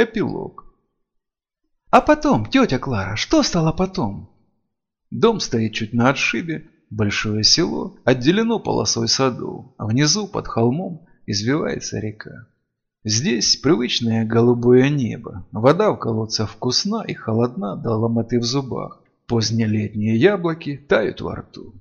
Эпилог. А потом, тетя Клара, что стало потом? Дом стоит чуть на отшибе, большое село отделено полосой саду, а внизу под холмом извивается река. Здесь привычное голубое небо, вода в колодцах вкусна и холодна до ломоты в зубах, позднелетние яблоки тают во рту.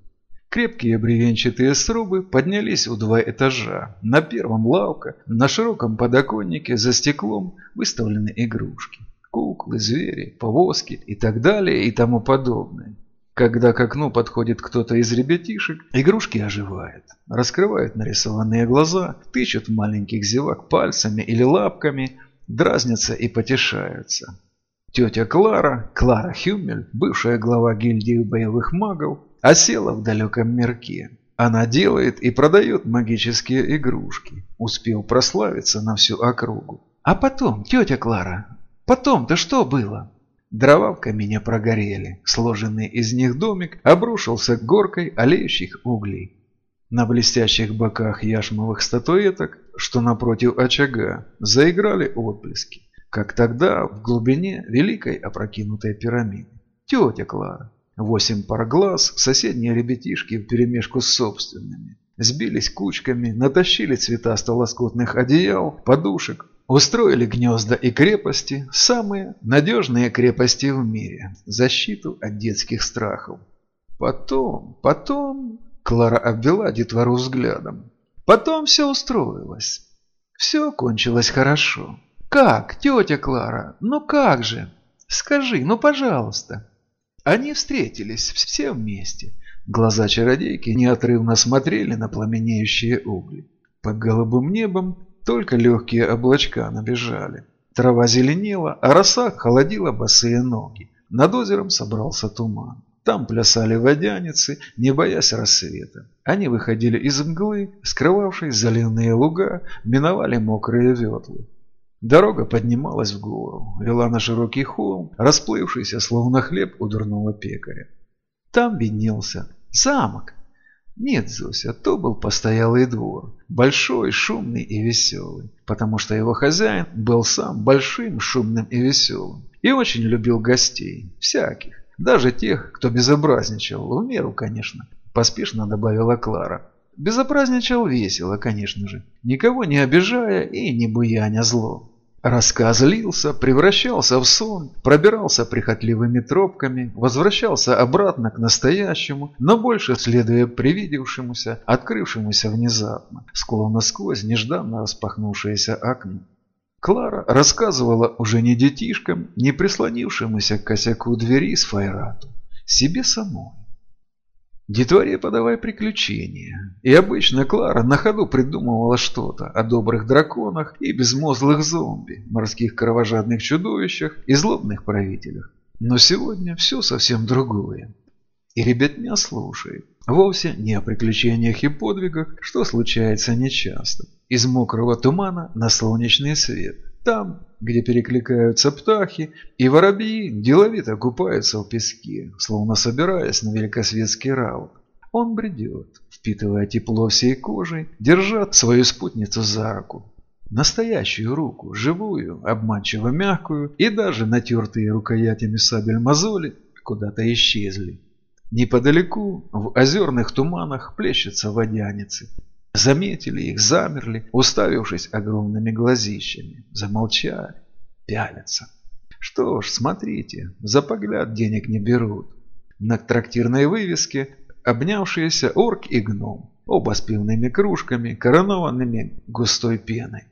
Крепкие бревенчатые срубы поднялись у два этажа. На первом лавка, на широком подоконнике за стеклом выставлены игрушки. Куклы, звери, повозки и так далее и тому подобное. Когда к окну подходит кто-то из ребятишек, игрушки оживают, раскрывают нарисованные глаза, тычут маленьких зевак пальцами или лапками, дразнятся и потешаются. Тетя Клара, Клара Хюмель, бывшая глава гильдии боевых магов, осела в далеком мирке. Она делает и продает магические игрушки, успел прославиться на всю округу. А потом, тетя Клара, потом-то что было? Дрова в камине прогорели, сложенный из них домик обрушился горкой олеющих углей. На блестящих боках яшмовых статуэток, что напротив очага, заиграли отблески, как тогда в глубине великой опрокинутой пирамиды. Тетя Клара. Восемь пар глаз, соседние ребятишки вперемешку с собственными. Сбились кучками, натащили цветасто-лоскутных одеял, подушек, Устроили гнезда и крепости, самые надежные крепости в мире, защиту от детских страхов. Потом, потом, Клара обвела детвору взглядом. Потом все устроилось. Все кончилось хорошо. Как, тетя Клара, ну как же? Скажи, ну пожалуйста. Они встретились все вместе. Глаза чародейки неотрывно смотрели на пламенеющие угли. Под голубым небом только легкие облачка набежали. Трава зеленела, а роса холодила босые ноги. Над озером собрался туман. Там плясали водяницы, не боясь рассвета. Они выходили из мглы, скрывавшей заливные луга, миновали мокрые ветлы. Дорога поднималась в гору, вела на широкий холм, расплывшийся, словно хлеб у дурного пекаря. Там виднелся замок, нет, Зося, то был постоялый двор. Большой, шумный и веселый. Потому что его хозяин был сам большим, шумным и веселым. И очень любил гостей. Всяких. Даже тех, кто безобразничал. В меру, конечно. Поспешно добавила Клара. Безобразничал весело, конечно же. Никого не обижая и не буяня зло. Рассказ лился, превращался в сон, пробирался прихотливыми тропками, возвращался обратно к настоящему, но больше следуя привидевшемуся, открывшемуся внезапно, словно сквозь нежданно распахнувшееся окно. Клара рассказывала уже не детишкам, не прислонившемуся к косяку двери с Файрату, себе самой. Детворе подавай приключения. И обычно Клара на ходу придумывала что-то о добрых драконах и безмозглых зомби, морских кровожадных чудовищах и злобных правителях. Но сегодня все совсем другое. И ребятня слушает. Вовсе не о приключениях и подвигах, что случается нечасто. Из мокрого тумана на солнечный свет. Там, где перекликаются птахи, и воробьи деловито купаются в песке, словно собираясь на великосветский раут. Он бредет, впитывая тепло всей кожей, держа свою спутницу за руку. Настоящую руку, живую, обманчиво мягкую, и даже натертые рукоятями сабель мозоли куда-то исчезли. Неподалеку, в озерных туманах, плещутся водяницы. Заметили их, замерли, уставившись огромными глазищами. Замолчали, пялятся. Что ж, смотрите, за погляд денег не берут. На трактирной вывеске обнявшиеся орк и гном, оба с пивными кружками, коронованными густой пеной.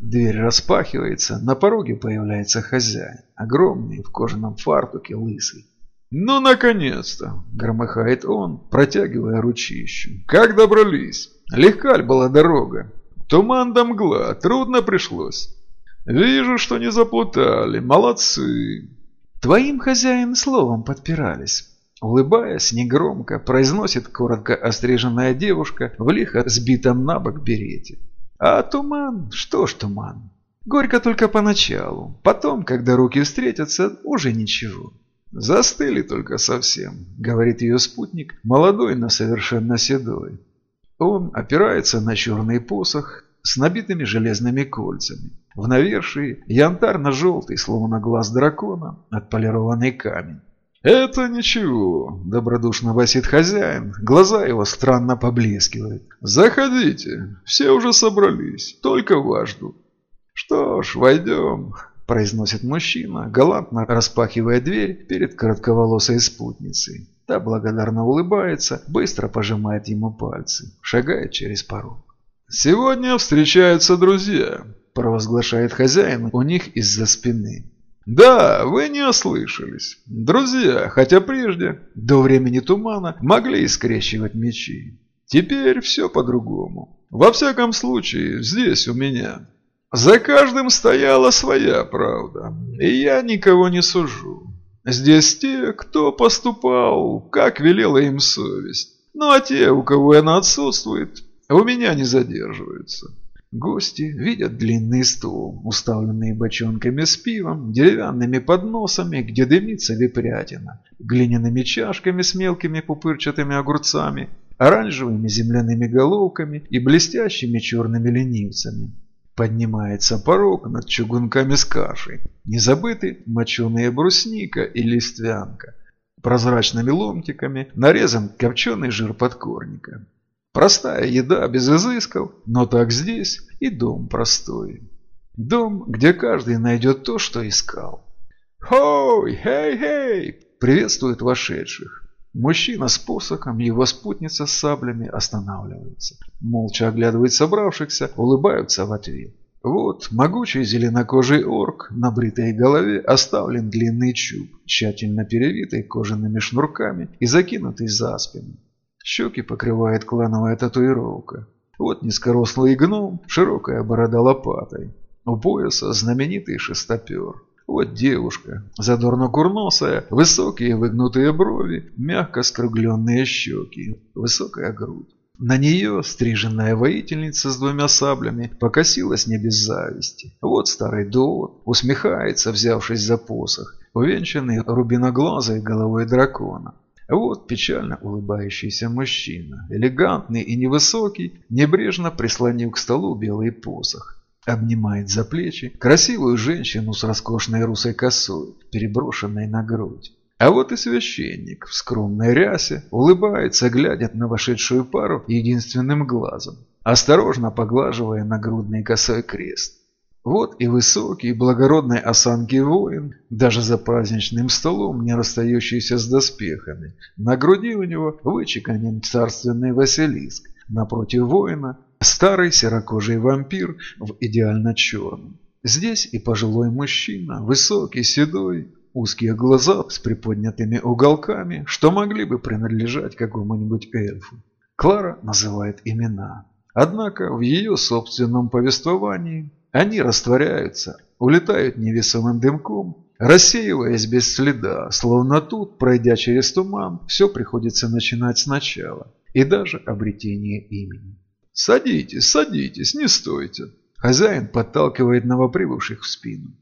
Дверь распахивается, на пороге появляется хозяин, огромный, в кожаном фартуке, лысый. «Ну, наконец-то!» – громыхает он, протягивая ручищу. «Как добрались? Легка ли была дорога? Туман да мгла, трудно пришлось. Вижу, что не заплутали, молодцы!» «Твоим хозяин словом подпирались». Улыбаясь негромко, произносит коротко остриженная девушка в лихо сбитом на бок берете. «А туман? Что ж туман? Горько только поначалу. Потом, когда руки встретятся, уже ничего». «Застыли только совсем», — говорит ее спутник, молодой, но совершенно седой. Он опирается на черный посох с набитыми железными кольцами. В навершии янтарно-желтый, словно глаз дракона, отполированный камень. «Это ничего», – добродушно басит хозяин. Глаза его странно поблескивают. «Заходите, все уже собрались, только вас ждут». «Что ж, войдем», – произносит мужчина, галантно распахивая дверь перед коротковолосой спутницей. Та благодарно улыбается, быстро пожимает ему пальцы, шагает через порог. «Сегодня встречаются друзья», – провозглашает хозяин у них из-за спины. Да, вы не ослышались. Друзья, хотя прежде, до времени тумана, могли скрещивать мечи. Теперь все по-другому. Во всяком случае, здесь у меня. За каждым стояла своя правда, и я никого не сужу. Здесь те, кто поступал, как велела им совесть. Ну а те, у кого она отсутствует, у меня не задерживаются. Гости видят длинный стол, уставленный бочонками с пивом, деревянными подносами, где дымится випрятина, глиняными чашками с мелкими пупырчатыми огурцами, оранжевыми земляными головками и блестящими черными ленивцами. Поднимается порог над чугунками с кашей. Не забыты моченые брусника и листвянка. Прозрачными ломтиками нарезан копченый жир подкорника. Простая еда без изысков, но так здесь и дом простой. Дом, где каждый найдет то, что искал. «Хой! Хей-хей!» приветствует вошедших. Мужчина с посохом, его спутница с саблями останавливаются. Молча оглядывают собравшихся, улыбаются в ответ. Вот могучий зеленокожий орк на бритой голове оставлен длинный чуб, тщательно перевитый кожаными шнурками и закинутый за спину. Щеки покрывает клановая татуировка. Вот низкорослый гном, широкая борода лопатой. У пояса знаменитый шестопер. Вот девушка, задорно-курносая, высокие выгнутые брови, мягко скругленные щеки, высокая грудь. На нее стриженная воительница с двумя саблями покосилась не без зависти. Вот старый довод, усмехается, взявшись за посох, увенчанный рубиноглазой головой дракона. Вот печально улыбающийся мужчина, элегантный и невысокий, небрежно прислонив к столу белый посох. Обнимает за плечи красивую женщину с роскошной русой косой, переброшенной на грудь. А вот и священник в скромной рясе улыбается, глядя на вошедшую пару единственным глазом, осторожно поглаживая нагрудный косой крест. Вот и высокий, благородной осанки воин, даже за праздничным столом, не расстающийся с доспехами. На груди у него вычеканен царственный Василиск. Напротив воина старый серокожий вампир в идеально черном. Здесь и пожилой мужчина, высокий, седой, узкие глаза с приподнятыми уголками, что могли бы принадлежать какому-нибудь эльфу. Клара называет имена. Однако в ее собственном повествовании они растворяются, улетают невесомым дымком, рассеиваясь без следа, словно тут, пройдя через туман, все приходится начинать сначала, и даже обретение имени. «Садитесь, садитесь, не стойте!» Хозяин подталкивает новоприбывших в спину.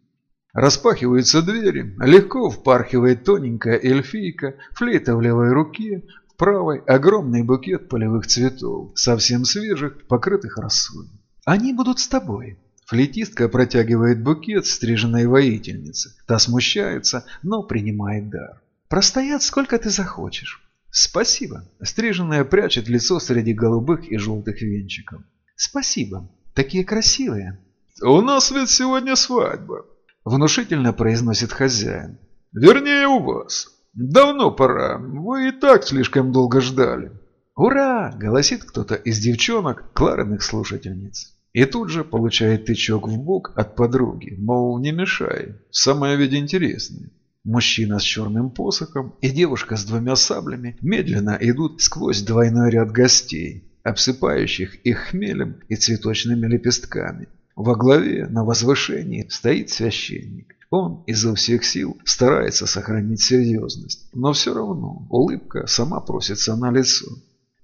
Распахиваются двери, легко впархивает тоненькая эльфийка, флейта в левой руке, в правой огромный букет полевых цветов, совсем свежих, покрытых росой. «Они будут с тобой», Флейтистка протягивает букет стриженной воительницы. Та смущается, но принимает дар. «Простоят сколько ты захочешь». «Спасибо». Стриженная прячет лицо среди голубых и желтых венчиков. «Спасибо. Такие красивые». «У нас ведь сегодня свадьба», – внушительно произносит хозяин. «Вернее, у вас. Давно пора. Вы и так слишком долго ждали». «Ура!» – голосит кто-то из девчонок, Клариных слушательниц. И тут же получает тычок в бок от подруги, мол, не мешай, самое ведь интересное. Мужчина с черным посохом и девушка с двумя саблями медленно идут сквозь двойной ряд гостей, обсыпающих их хмелем и цветочными лепестками. Во главе на возвышении стоит священник. Он изо всех сил старается сохранить серьезность, но все равно улыбка сама просится на лицо.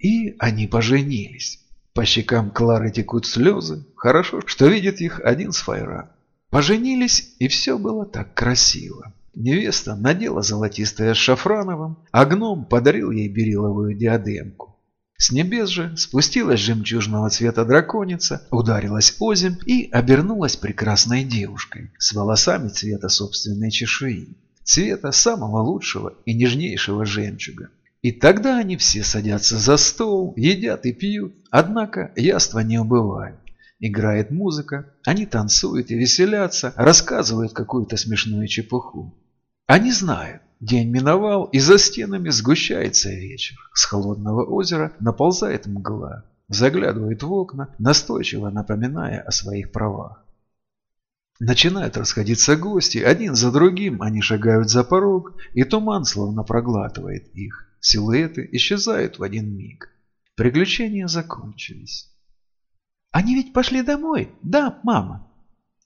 И они поженились. По щекам Клары текут слезы. Хорошо, что видит их один с Файра. Поженились, и все было так красиво. Невеста надела золотистое с шафрановым, а гном подарил ей бериловую диадемку. С небес же спустилась жемчужного цвета драконица, ударилась озим и обернулась прекрасной девушкой с волосами цвета собственной чешуи, цвета самого лучшего и нежнейшего жемчуга. И тогда они все садятся за стол, едят и пьют, однако яства не убывают. Играет музыка, они танцуют и веселятся, рассказывают какую-то смешную чепуху. Они знают, день миновал, и за стенами сгущается вечер. С холодного озера наползает мгла, заглядывает в окна, настойчиво напоминая о своих правах. Начинают расходиться гости, один за другим они шагают за порог, и туман словно проглатывает их. Силуэты исчезают в один миг. Приключения закончились. «Они ведь пошли домой, да, мама?»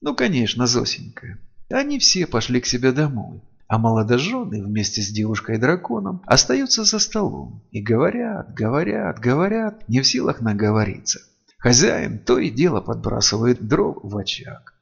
«Ну, конечно, Зосенька. Они все пошли к себе домой, а молодожены вместе с девушкой-драконом остаются за столом и говорят, говорят, говорят, не в силах наговориться. Хозяин то и дело подбрасывает дров в очаг,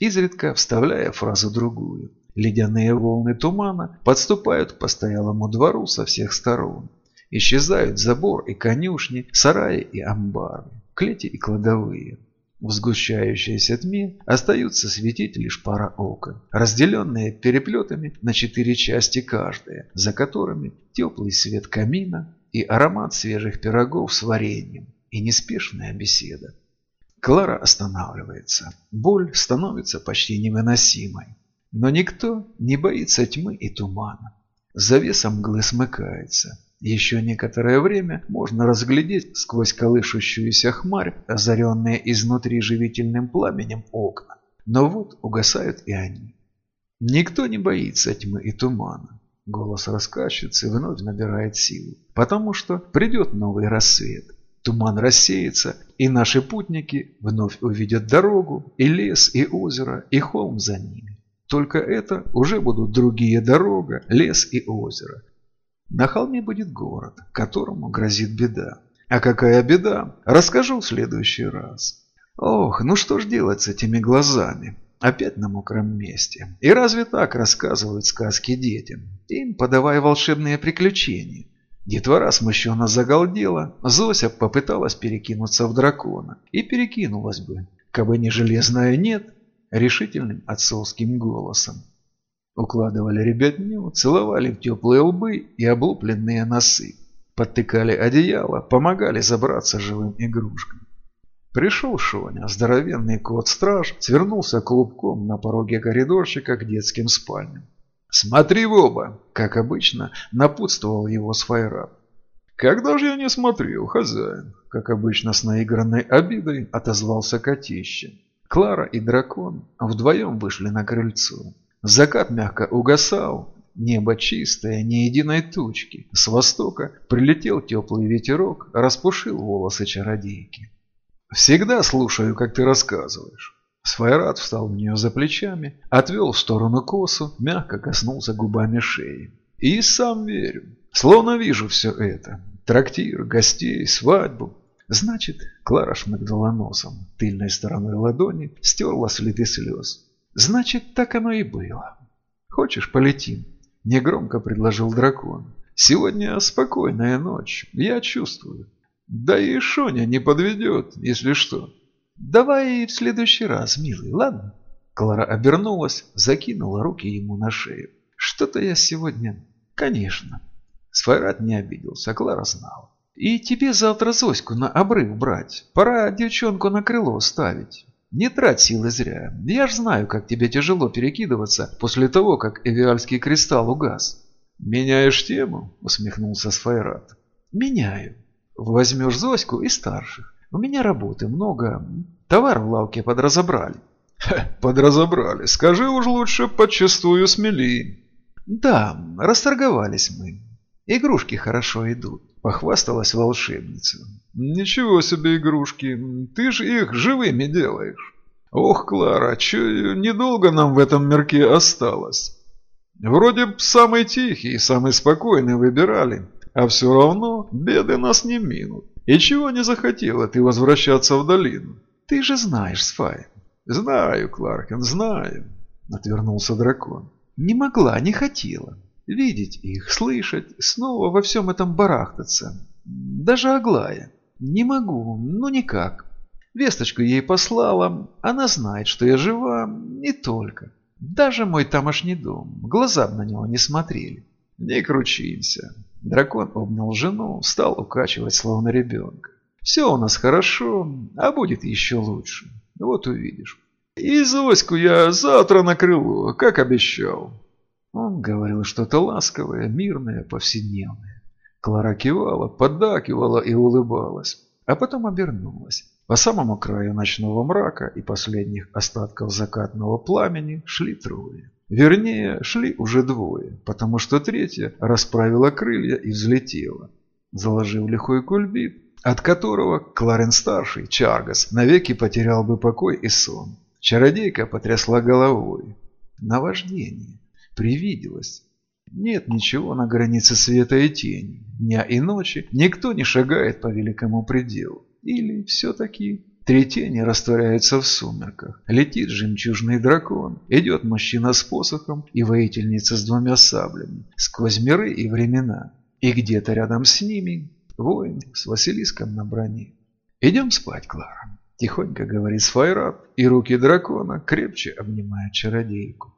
изредка вставляя фразу другую. Ледяные волны тумана подступают к постоялому двору со всех сторон. Исчезают забор и конюшни, сараи и амбары, клети и кладовые. В сгущающейся тьме остаются светить лишь пара окон, разделенные переплетами на четыре части каждая, за которыми теплый свет камина и аромат свежих пирогов с вареньем и неспешная беседа. Клара останавливается. Боль становится почти невыносимой. Но никто не боится тьмы и тумана. Завеса мглы смыкается. Еще некоторое время можно разглядеть сквозь колышущуюся хмарь, озаренные изнутри живительным пламенем окна. Но вот угасают и они. Никто не боится тьмы и тумана. Голос рассказчицы вновь набирает силу, потому что придет новый рассвет. Туман рассеется, и наши путники вновь увидят дорогу, и лес, и озеро, и холм за ними. Только это уже будут другие дорога, лес и озеро. На холме будет город, которому грозит беда. А какая беда, расскажу в следующий раз. Ох, ну что ж делать с этими глазами? Опять на мокром месте. И разве так рассказывают сказки детям? Им подавай волшебные приключения. Детвора смущенно загалдела, Зося попыталась перекинуться в дракона. И перекинулась бы, кабы не железная «нет», решительным отцовским голосом. Укладывали ребятню, целовали в теплые лбы и облупленные носы. Подтыкали одеяло, помогали забраться живым игрушкам. Пришел Шоня, здоровенный кот-страж, свернулся клубком на пороге коридорчика к детским спальням. «Смотри в оба!» – как обычно, напутствовал его Сфайрат. «Когда же я не смотрел, хозяин?» – как обычно с наигранной обидой отозвался котище. Клара и дракон вдвоем вышли на крыльцо. Закат мягко угасал, небо чистое, ни единой тучки. С востока прилетел теплый ветерок, распушил волосы чародейки. «Всегда слушаю, как ты рассказываешь». Сфайрат встал у нее за плечами, отвел в сторону косу, мягко коснулся губами шеи. «И сам верю. Словно вижу все это. Трактир, гостей, свадьбу. Значит, Клара шмыгнула носом, тыльной стороной ладони стерла следы слез. Значит, так оно и было. Хочешь, полетим? Негромко предложил дракон. Сегодня спокойная ночь, я чувствую. Да и Шоня не подведет, если что. Давай в следующий раз, милый, ладно? Клара обернулась, закинула руки ему на шею. Что-то я сегодня... Конечно. Сфайрат не обиделся, Клара знала. И тебе завтра Зоську на обрыв брать. Пора девчонку на крыло ставить. Не трать силы зря. Я ж знаю, как тебе тяжело перекидываться после того, как эвиальский кристалл угас. «Меняешь тему?» – усмехнулся Сфайрат. «Меняю. Возьмешь Зоську и старших. У меня работы много. Товар в лавке подразобрали». Ха, подразобрали. Скажи уж лучше подчастую смели. Да, расторговались мы. Игрушки хорошо идут. Похвасталась волшебница. «Ничего себе игрушки! Ты же их живыми делаешь!» «Ох, Клара, че недолго нам в этом мирке осталось?» «Вроде б самый тихий самый спокойный выбирали, а все равно беды нас не минут. И чего не захотела ты возвращаться в долину?» «Ты же знаешь, Сфай». «Знаю, Кларкен, знаю», — отвернулся дракон. «Не могла, не хотела. Видеть их, слышать, снова во всем этом барахтаться. Даже Аглая. Не могу, ну никак. Весточку ей послала, она знает, что я жива, не только. Даже мой тамошний дом, глаза б на него не смотрели. Не кручимся. Дракон обнял жену, стал укачивать словно ребенка. Все у нас хорошо, а будет еще лучше. Вот увидишь. И Зоську я завтра на крыло, как обещал. Он говорил что-то ласковое, мирное, повседневное. Клара кивала, поддакивала и улыбалась, а потом обернулась. По самому краю ночного мрака и последних остатков закатного пламени шли трое. Вернее, шли уже двое, потому что третья расправила крылья и взлетела, заложив лихой кульбит, от которого Кларен-старший, Чаргас, навеки потерял бы покой и сон. Чародейка потрясла головой. Наваждение. Привиделось. Нет ничего на границе света и тени. Дня и ночи никто не шагает по великому пределу. Или все-таки три тени растворяются в сумерках. Летит жемчужный дракон. Идет мужчина с посохом и воительница с двумя саблями. Сквозь миры и времена. И где-то рядом с ними воин с Василиском на броне. «Идем спать, Клара», – тихонько говорит Сфайрат, и руки дракона крепче обнимают чародейку.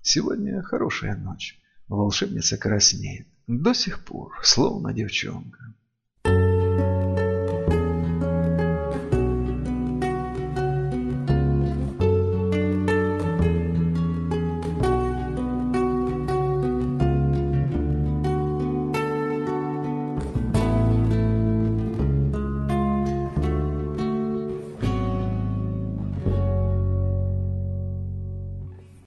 Сегодня хорошая ночь. Волшебница краснеет. До сих пор, словно девчонка.